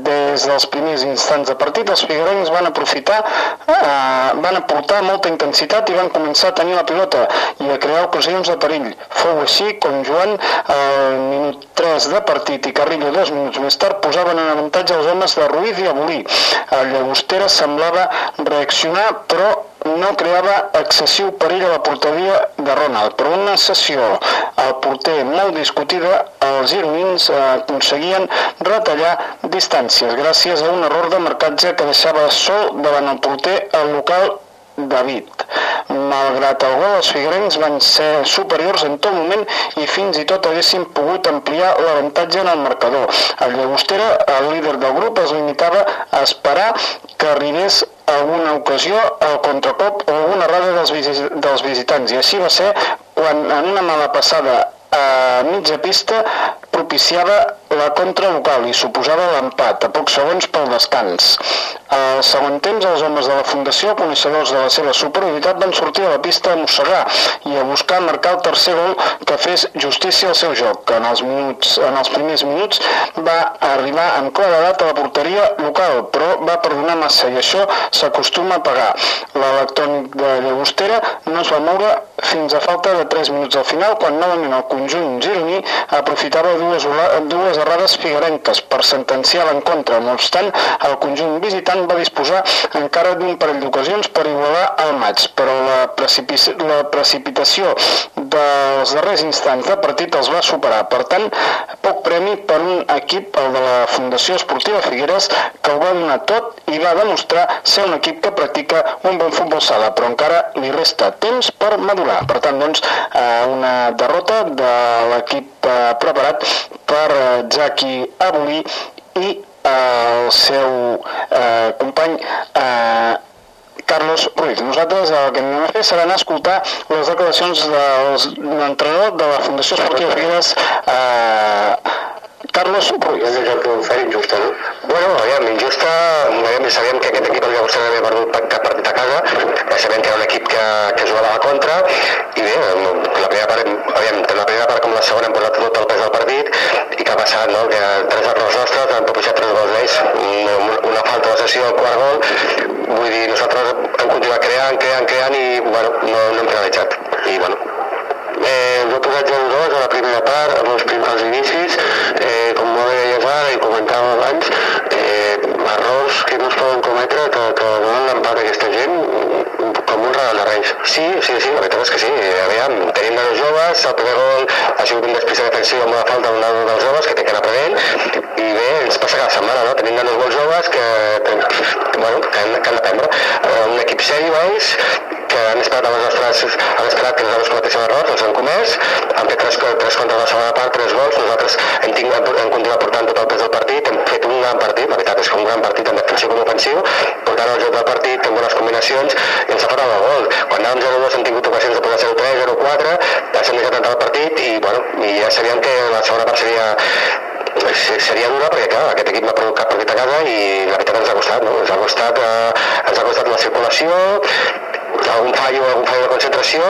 Des dels primers instants de partit, els figuerencs van aprofitar, eh, van aportar molta intensitat i van començar a tenir la pilota i a crear ocasions de perill. Fou així com Joan al minut 3 de partit i Carrillo dos minuts més tard posaven en avantatge els homes de Ruiz i Abolí. El Llagostera semblava reaccionar però no creava excessiu perill a la porteria de Ronald, però una sessió al porter molt discutida, els gironins eh, aconseguien retallar distàncies gràcies a un error de marcatge que deixava sol davant el porter el local David. Malgrat gol, els figuerencs van ser superiors en tot moment i fins i tot haguessin pogut ampliar l'avantatge en el marcador. El Llagostera, el líder del grup, es limitava a esperar que arribés alguna ocasió al contracop o alguna errada dels, visi dels visitants. I així va ser quan en una mala passada a mitja pista propiciava la contra i suposava l'empat a pocs segons pel descans. Al segon temps, els homes de la Fundació, coneixedors de la seva superioritat, van sortir a la pista a mossegar i a buscar marcar el tercer gol que fes justícia al seu joc, que en els, minuts, en els primers minuts va arribar amb claredat a la porteria local, però va perdonar massa i això s'acostuma a pagar. L'electrònic de Llagostera no es va moure fins a falta de 3 minuts al final, quan novament el conjunt gironí aprofitava dues, dues errades figuerenques per sentenciar l'encontre. No obstant, el conjunt visitant va disposar encara d'un parell d'ocasions per igualar el maig, però la, precipi la precipitació dels darrers instants de partit els va superar. Per tant, poc premi per un equip, el de la Fundació Esportiva Figueres, que ho va donar tot i va demostrar ser un equip que practica un bon futbol sala, però encara li resta temps per madurar. Per tant, doncs, eh, una derrota de l'equip eh, preparat per Jacqui Abolí i eh, el seu eh, company eh, Carlos Ruiz. Nosaltres el que anem a fer serà anar a escoltar les declaracions de l'entrenador de la Fundació Esportiva Figueres, eh, Carlos Ruiz. És un joc fer injusta, no? Bueno, aviam, injusta, aviam, sabíem que aquest equip el Llagostera no havia perdut cap partit a casa, ja sabíem que era un equip que, que jugava a la contra, i bé, la primera part, aviam, tant la primera part com la segona hem posat tot el pes del partit, i què ha passat, no? Que tres errors nostres han propiciat tres gols d'ells, una, una falta de sessió al quart gol, vull dir, nosaltres hem continuat creant, creant, creant, i, bueno, no, no hem penalitzat, i, bueno, Eh, ens ha posat 0-2 a la primera part, amb els primers inicis, eh, com molt deies ara i comentàvem abans, eh, errors que no es poden cometre que, que donen l'empat a aquesta gent de Reis. Sí, sí, sí, la veritat és que sí. Aviam, tenim nanos joves, el primer gol ha sigut un despista defensiu amb una falta d'un dels joves que té que anar prenent, i bé, ens passa cada setmana, no? Tenim nanos molt joves que, que, bueno, que, han, que han d'aprendre. Eh, un equip seri, veus, que han esperat les nostres, han esperat que nosaltres cometéssim errors, els han comès, han fet tres, tres contra la segona part, tres gols, nosaltres hem, tingut, hem continuat portant tot el pes del partit, gran partit, la veritat és que un gran partit tant defensiu com ofensiu, portant el joc del partit, amb bones combinacions, i ens ha faltat el gol. Quan anàvem 0-2 hem tingut ocasions de posar 0-3, 0-4, s'han deixat entrar el partit, i, bueno, i ja sabíem que la segona part seria se- seria dura perquè clar, aquest equip no ha perdut cap partit a casa i la veritat ens ha costat, no? ens ha costat, eh, ens ha costat la circulació, algun fallo, algun fallo de concentració,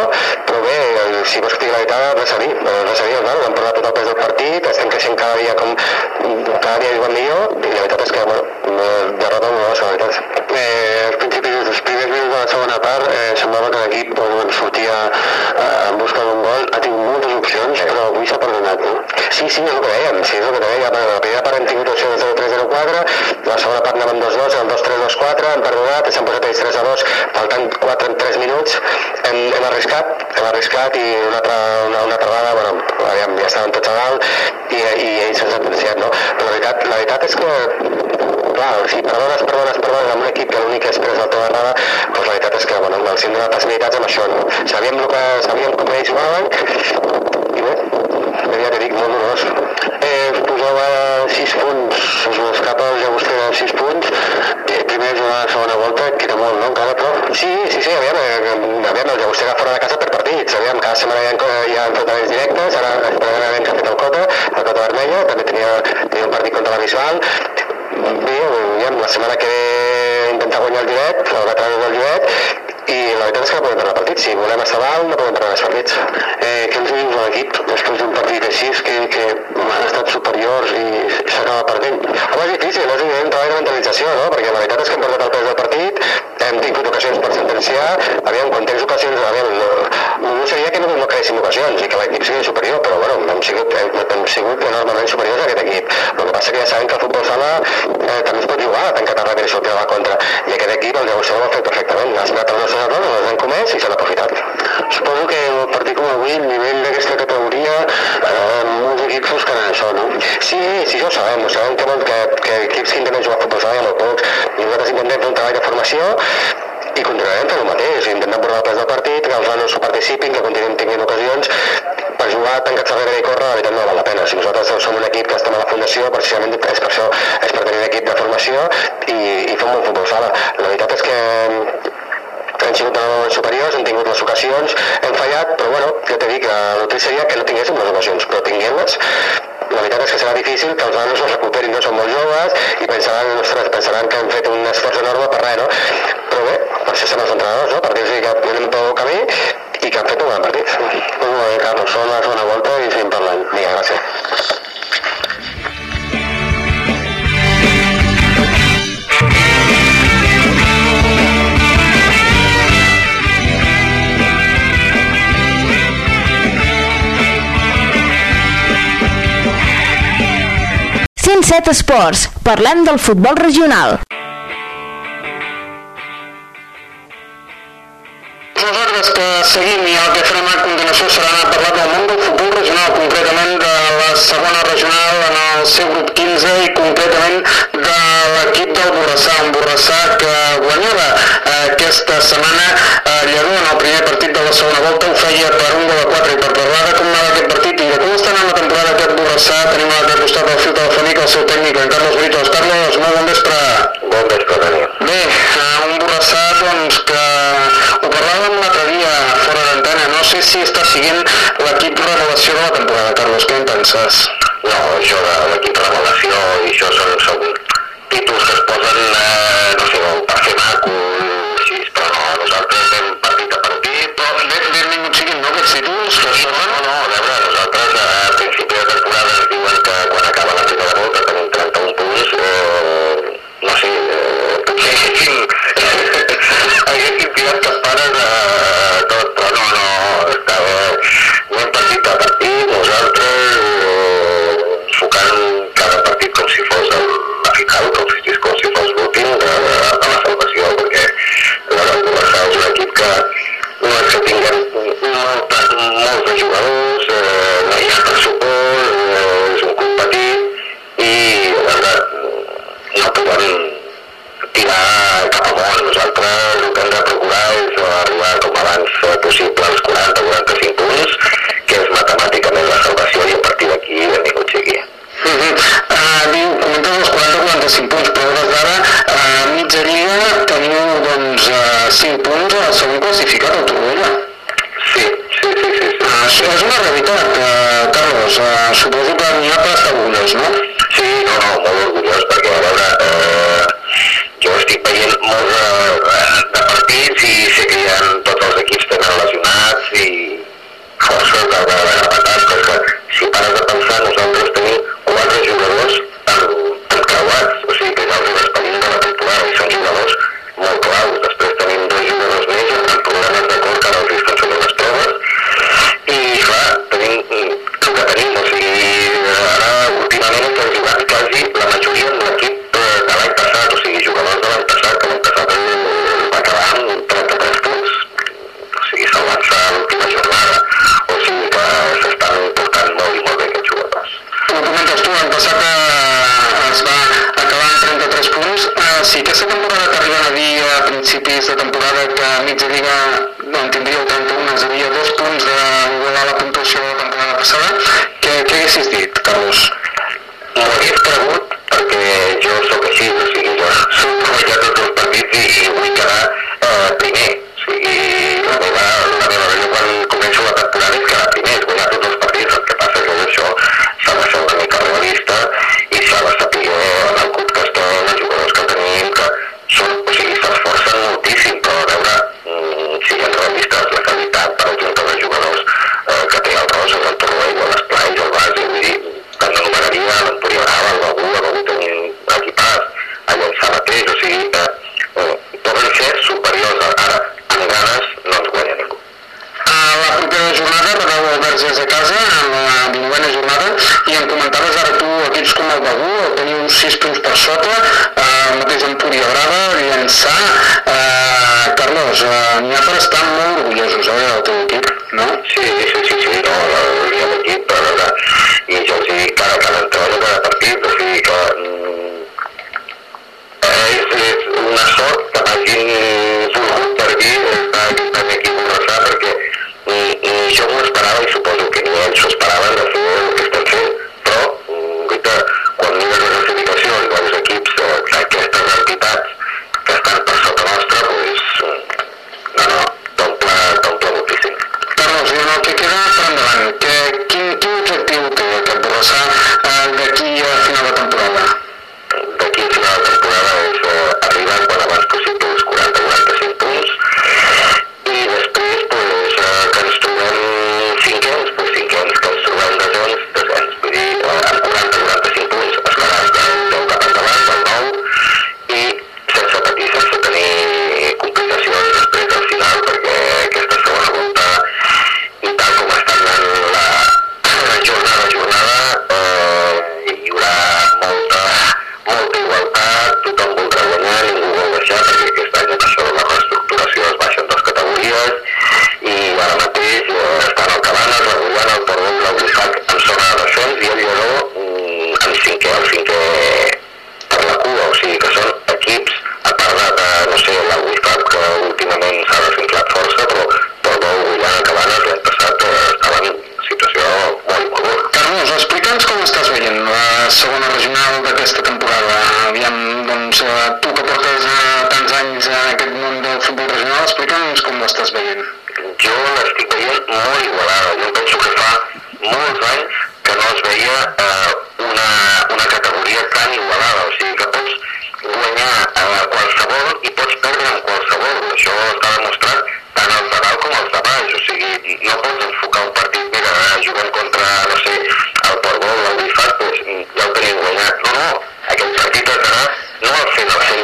però bé, eh, si vols que la veritat, res a dir, eh, res a dir, clar, hem portat tot el pes del partit, estem creixent cada dia com cada dia igual millor, i la veritat és que, bueno, eh, derrota dolorosa, la veritat. Eh, els principis, els primers minuts de la segona part eh, semblava que l'equip doncs, bueno, sortia eh, en busca d'un gol, ha tingut moltes opcions, però avui s'ha perdonat, no? Sí, sí, el que dèiem, sí, és el que deia, la primera part hem tingut opció de 0-3-0-4, la segona part anàvem 2-2, el 2-3-2-4, hem perdonat, s'han posat ells 3-2, faltant 4 en 3 minuts, hem, hem arriscat, hem arriscat i una altra, una, una altra vegada, bueno, aviam, ja estaven tots a dalt i, i ells ens han beneficiat, no? Però la veritat, la veritat és que clar, si perdones, perdones, perdones amb un equip que l'únic que és pres la teva errada, doncs la veritat és que, bueno, el síndrome de facilitats amb això, no? Sabíem, que, sabíem com ells jugaven, i bé, ja t'he dit, molt dolorós. Eh, us posava 6 punts, us ho escapa Llagostera de 6 punts, eh, primer jugada de segona volta, que era molt, no, encara, però... Sí, sí, sí, aviam, eh, aviam, el Llagostera fora de casa per partits, aviam, cada setmana hi ha, hi ha enfrontaments directes, ara veure què ha fet el Cota, el Cota Vermella, també tenia, tenia un partit contra la Bisbal, bé, aviam, la setmana que ve intentar guanyar el Lloret, el veterano del Lloret, i la veritat és que no podem perdre partits. Si volem estar dalt, no podem perdre els partits. Eh, què ens dius de l'equip després d'un partit així que, que han estat superiors i s'acaba perdent? Home, és difícil, és un treball de mentalització, no? Perquè la veritat és que hem perdut el pes del partit, hem tingut ocasions per sentenciar, aviam, quan tens ocasions, aviam, no, no seria que no, no creéssim ocasions i que l'equip sigui superior, però bueno, hem sigut, hem, hem sigut enormement superiors a aquest equip. El que passa que ja sabem que el futbol sala eh, també es pot jugar, tancat a darrere i sortir a la contra. I aquest equip, el Llagostera, ho ha fet perfectament. Ha estat els nostres errors, els han comès i s'han aprofitat. Suposo que el partit com avui, el nivell d'aquesta categoria, eh, molts equips buscaran això, no? Sí, sí, això ho sabem, ho sabem que, que, que equips que intenten jugar a futbol sala hi ha molt pocs. I nosaltres intentem fer un treball de formació i continuarem fent el mateix, intentem portar el pes del partit, que els nanos participin, que continuem tinguent ocasions, per jugar tancats darrere i córrer, la veritat no val la pena. Si nosaltres som un equip que estem a la fundació, precisament és per això, és per tenir equip de formació i, i fer un bon futbol sala. La veritat és que hem sigut superiors, hem tingut les ocasions, hem fallat, però bueno, ja t'he dit que trist seria que no tinguéssim les ocasions, però la veritat és que serà difícil que els nanos es recuperin, no són molt joves, i pensaran, ostres, pensaran que hem fet un esforç enorme per res, no? Però bé, per això són els entrenadors, no? Per dir-los que anem pel camí i que han fet un gran partit. Molt bé, Carlos, som la segona volta i seguim parlant. Vinga, gràcies. Set Esports. Parlem del futbol regional. Nosaltres que seguim i el que farem a continuació serà anar a parlar del món del futbol regional, concretament de la segona regional en el seu grup 15 i concretament de l'equip del Borrassà, un Borrassà que guanyava eh, aquesta setmana a Lledó en el primer partit de la segona volta, ho feia per un gol a 4 i per parlar de com anava aquest partit i de com està anant la temporada aquest Borrassà, tenim a l'altre costat del fil telefònic el seu tècnic, en Carlos Britos. Carlos, molt bon vespre. Bon vespre, Daniel. Bé, eh, un Borrassà doncs, que ho parlàvem l'altre dia fora d'antena, no sé si està siguent l'equip revelació de la temporada, Carlos, què en penses? No, això de l'equip revelació i això són, són títols que es posen, eh, no sé, per fer maco, però no, nosaltres anem partit a partit, però ben, benvinguts siguin, no, aquests títols que es no, no, no és que tinguem molta, molts de Carlos. Uh, suposo que n'hi ha per estar orgullós, no? Sí, no, no, molt orgullós perquè, a veure, eh, jo estic veient molts eh, de partits i sé que hi ha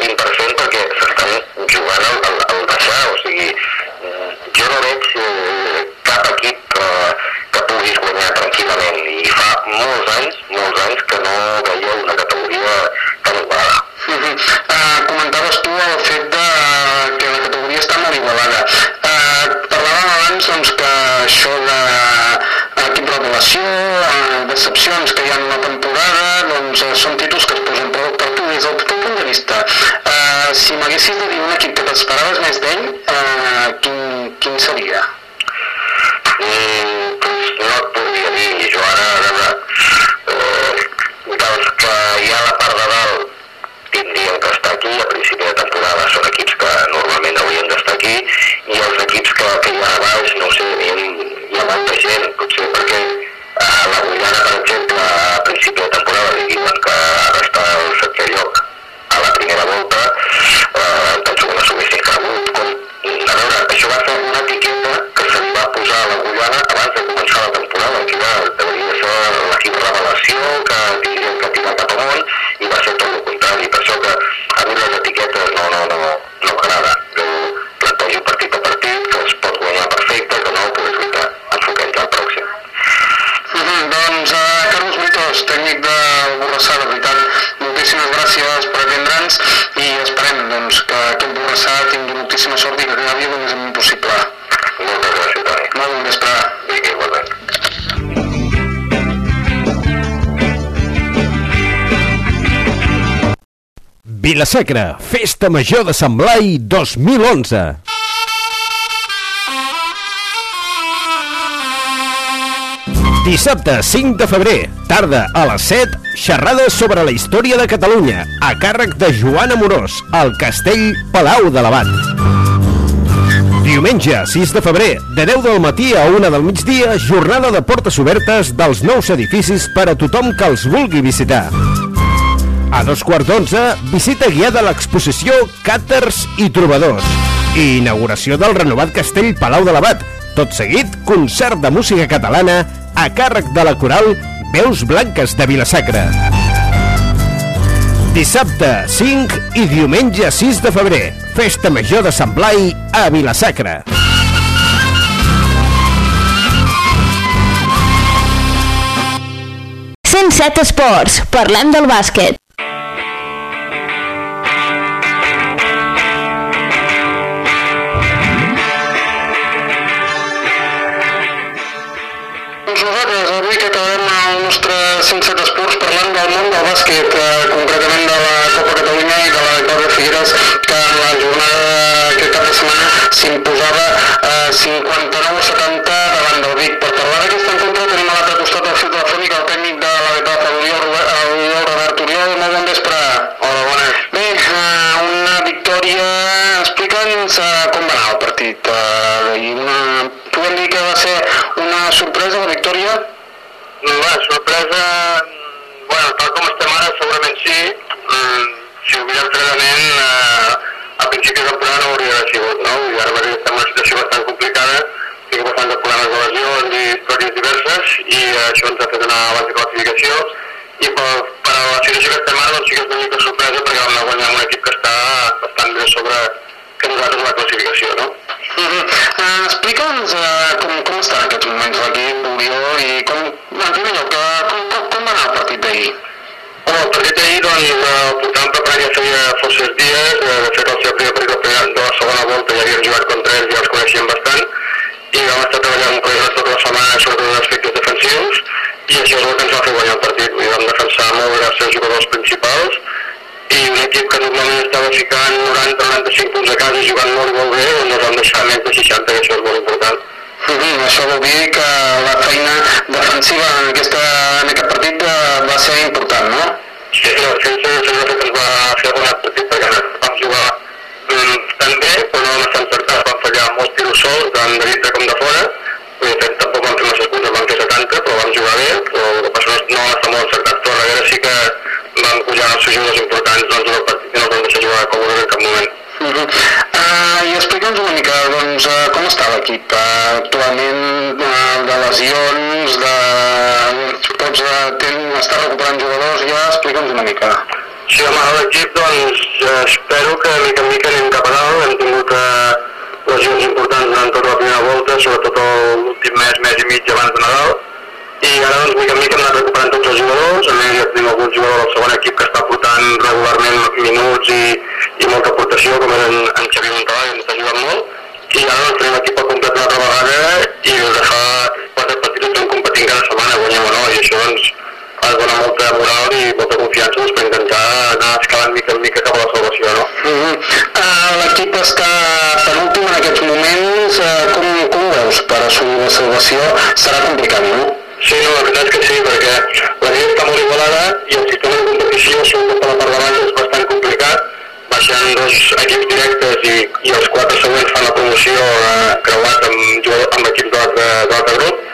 al 100, Vilasacra, Festa Major de Sant Blai 2011. Dissabte 5 de febrer, tarda a les 7, xerrades sobre la història de Catalunya, a càrrec de Joan Amorós, al Castell Palau de l'Abat. Diumenge 6 de febrer, de 10 del matí a 1 del migdia, jornada de portes obertes dels nous edificis per a tothom que els vulgui visitar. A dos quarts d'onze, visita guiada a l'exposició Càters i Trobadors i inauguració del renovat castell Palau de l'Abat. Tot seguit, concert de música catalana a càrrec de la coral Veus Blanques de Vilasacra. Dissabte 5 i diumenge 6 de febrer, Festa Major de Sant Blai a Vilasacra. set Esports, parlem del bàsquet. 107 Esports parlant del món del bàsquet, eh, concretament de la Copa Catalunya i de la Victòria Figueres, que en la jornada aquest cap de setmana s'imposava eh, 59 a 70 sorpresa, bueno, tal com estem ara, segurament sí. Mm, si ho mirem fredament, eh, a principi de temporada no hauria d'haver sigut, no? I ara mateix estem en una situació bastant complicada, estic bastant de problemes de lesions i històries diverses, i això ens ha fet anar a la classificació, i per, per a la situació que estem ara, doncs sí que és una mica sorpresa, perquè vam anar amb un equip que està bastant bé sobre que nosaltres la classificació, no? Uh -huh. uh, Explica'ns uh, el partit d'ahir, doncs, el portàvem preparat ja feia forces dies, eh, de fet el seu primer partit de la- segona volta ja havíem jugat contra ells, ja els coneixíem bastant, i vam estar treballant per tota la setmana sobre els aspectes defensius, i això és el que ens va fer guanyar el partit, i vam defensar molt bé els seus jugadors principals, i un equip que normalment estava ficant 90-95 punts a casa jugant molt molt bé, doncs ens vam deixar més de 60, que això és molt important. Uh -huh. Això vol dir que la feina defensiva en, aquesta, en aquest partit uh, va ser important, no? Sí, és el que ens va fer el partit, perquè vam jugar mm, tan bé, però no vam estar encertats, vam fallar molts tiros sols, tant com de fora, tampoc vam fer vam fer 70, però vam jugar bé, però el no vam estar molt encertats, però vam pujar els seus importants doncs, en el partit i no vam deixar jugar còmodes en cap moment. Uh -huh. uh, I explica'ns una mica, doncs, uh, com està l'equip uh, actualment uh, de lesions, de... Pots uh, ten... estar recuperant jugadors ja? Explica'ns una mica. Sí, home, l'equip, doncs, eh, espero que mica en mica anem cap a dalt. Hem tingut eh, lesions importants durant tota la primera volta, sobretot l'últim mes, mes i mig abans de Nadal. I ara, doncs, mica en mica hem anat recuperant tots els jugadors. A més, ja tenim algun jugador del segon equip que està portant regularment minuts i, i molta aportació, com és en, en Xavier Montalà, que ens està jugant molt. I ara, doncs, tenim l'equip complet una altra vegada i des de fa quatre partits estem setmana, això, doncs, ens dona molta moral i molta confiança doncs, per intentar anar escalant mica en mica cap a la salvació, no? Uh -huh. uh, L'equip està penúltim en aquests moments. Uh, com, com ho veus per assolir la salvació? Serà complicat, no? Sí, no, la veritat és que sí, perquè la lliga està molt igualada i el sistema de competició, sobretot per la part de baix, és bastant complicat. Baixen dos equips directes i, i els quatre següents fan la promoció eh, creuat amb, amb equips de l'altre grup.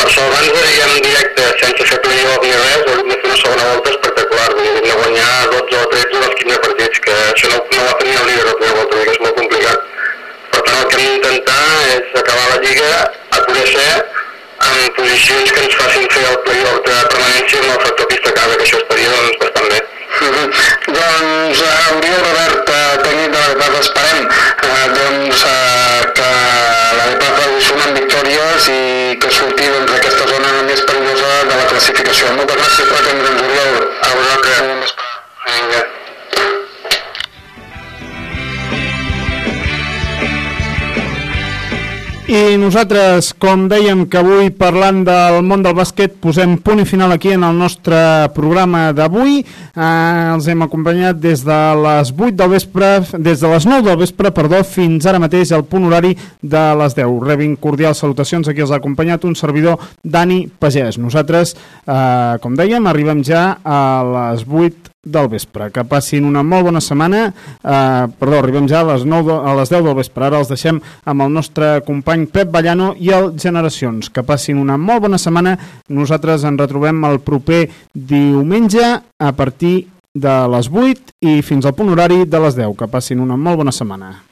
Per això abans de diguem directe, sense fer playoff ni res, hauríem de fer una segona volta espectacular, hem de guanyar 12 o 13 dels 15 partits, que això no, no va tenir el líder la primera volta, que és molt complicat. Per tant, el que hem d'intentar és acabar la lliga a poder ser en posicions que ens facin fer el playoff de permanència amb el factor pista casa, que això estaria doncs, bastant bé. Uh -huh. Doncs, uh, Robert, uh, tècnic de la Bepafa, esperem uh, doncs, uh, que la Bepafa hi sumen victòries i que surti de la classificació. Moltes gràcies I nosaltres, com dèiem que avui parlant del món del bàsquet posem punt i final aquí en el nostre programa d'avui. Eh, els hem acompanyat des de les 8 del vespre, des de les 9 del vespre, perdó, fins ara mateix al punt horari de les 10. Rebin cordials salutacions, aquí els ha acompanyat un servidor Dani Pagès. Nosaltres, eh, com dèiem, arribem ja a les 8 del vespre. Que passin una molt bona setmana. Eh, perdó, arribem ja a les, 9 de, a les 10 del vespre. Ara els deixem amb el nostre company Pep Ballano i el Generacions. Que passin una molt bona setmana. Nosaltres ens retrobem el proper diumenge a partir de les 8 i fins al punt horari de les 10. Que passin una molt bona setmana.